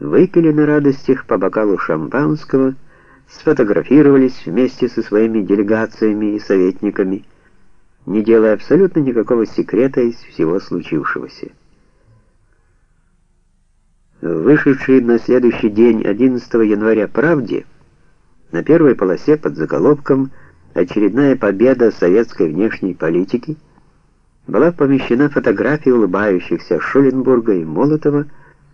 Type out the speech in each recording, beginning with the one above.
выпили на радостях по бокалу шампанского, сфотографировались вместе со своими делегациями и советниками, не делая абсолютно никакого секрета из всего случившегося. Вышедший на следующий день 11 января «Правде» на первой полосе под заголовком «Очередная победа советской внешней политики» была помещена фотография улыбающихся Шуленбурга и Молотова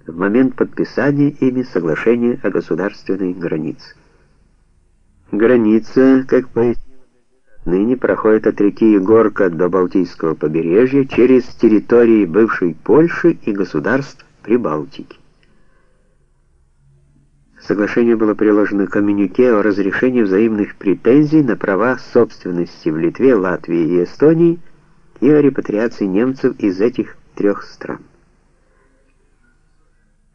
в момент подписания ими соглашения о государственной границе. Граница, как пояснил ныне проходит от реки Егорка до Балтийского побережья через территории бывшей Польши и государств Прибалтики. Соглашение было приложено к коммюнике о разрешении взаимных претензий на права собственности в Литве, Латвии и Эстонии и о репатриации немцев из этих трех стран.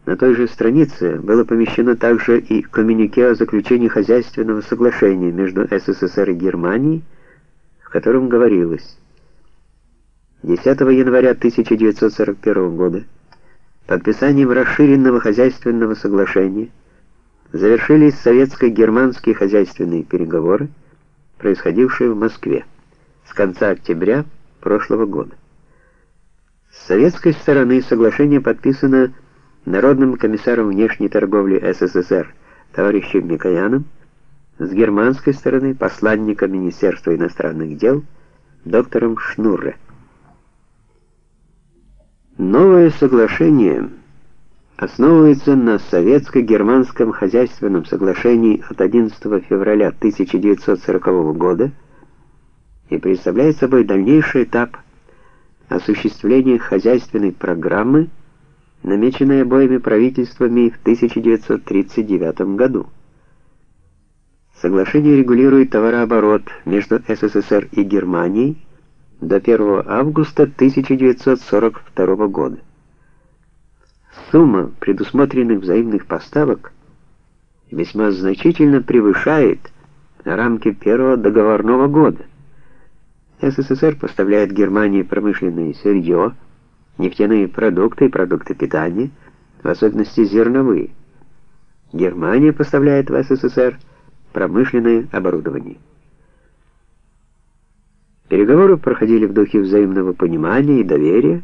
На той же странице было помещено также и коммюнике о заключении хозяйственного соглашения между СССР и Германией, в котором говорилось 10 января 1941 года подписанием расширенного хозяйственного соглашения завершились советско-германские хозяйственные переговоры, происходившие в Москве с конца октября прошлого года. С советской стороны соглашение подписано Народным комиссаром внешней торговли СССР товарищем Микояном, с германской стороны посланником Министерства иностранных дел доктором Шнурре. Новое соглашение основывается на советско-германском хозяйственном соглашении от 11 февраля 1940 года и представляет собой дальнейший этап осуществления хозяйственной программы, намеченной обоими правительствами в 1939 году. Соглашение регулирует товарооборот между СССР и Германией до 1 августа 1942 года. Сумма предусмотренных взаимных поставок весьма значительно превышает рамки первого договорного года. СССР поставляет Германии промышленное сырье, нефтяные продукты и продукты питания, в особенности зерновые. Германия поставляет в СССР промышленное оборудование. Переговоры проходили в духе взаимного понимания и доверия,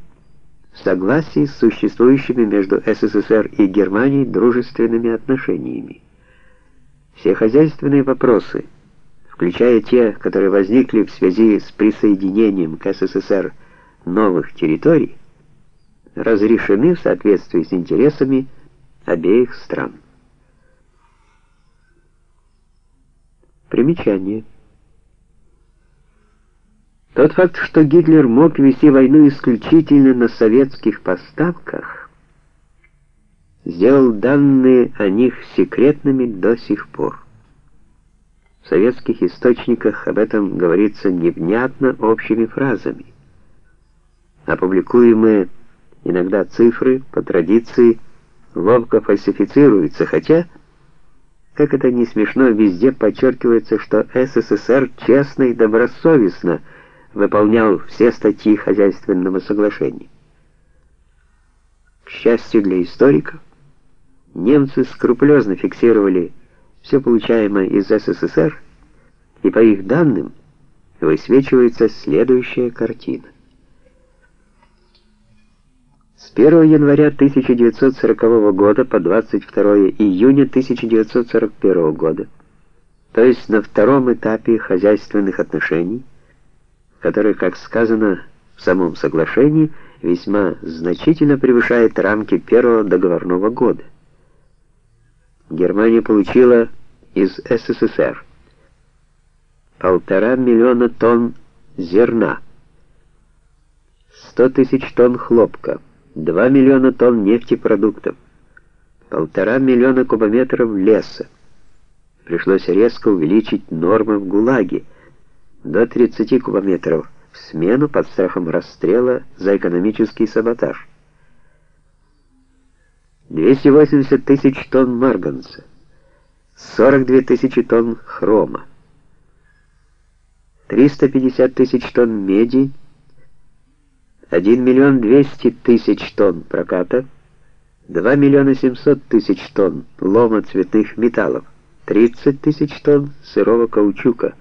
в согласии с существующими между СССР и Германией дружественными отношениями. Все хозяйственные вопросы, включая те, которые возникли в связи с присоединением к СССР новых территорий, разрешены в соответствии с интересами обеих стран. Примечание. Тот факт, что Гитлер мог вести войну исключительно на советских поставках, сделал данные о них секретными до сих пор. В советских источниках об этом говорится невнятно общими фразами. Опубликуемые иногда цифры по традиции ловко фальсифицируются, хотя, как это не смешно, везде подчеркивается, что СССР честно и добросовестно – выполнял все статьи хозяйственного соглашения. К счастью для историков, немцы скрупулезно фиксировали все получаемое из СССР, и по их данным высвечивается следующая картина. С 1 января 1940 года по 22 июня 1941 года, то есть на втором этапе хозяйственных отношений, который, как сказано в самом соглашении, весьма значительно превышает рамки первого договорного года. Германия получила из СССР полтора миллиона тонн зерна, 100 тысяч тонн хлопка, 2 миллиона тонн нефтепродуктов, полтора миллиона кубометров леса. Пришлось резко увеличить нормы в ГУЛАГе, до 30 кубометров в смену под страхом расстрела за экономический саботаж. 280 тысяч тонн марганца, 42 тысячи тонн хрома, 350 тысяч тонн меди, 1 миллион 200 тысяч тонн проката, 2 миллиона 700 тысяч тонн лома цветных металлов, 30 тысяч тонн сырого каучука,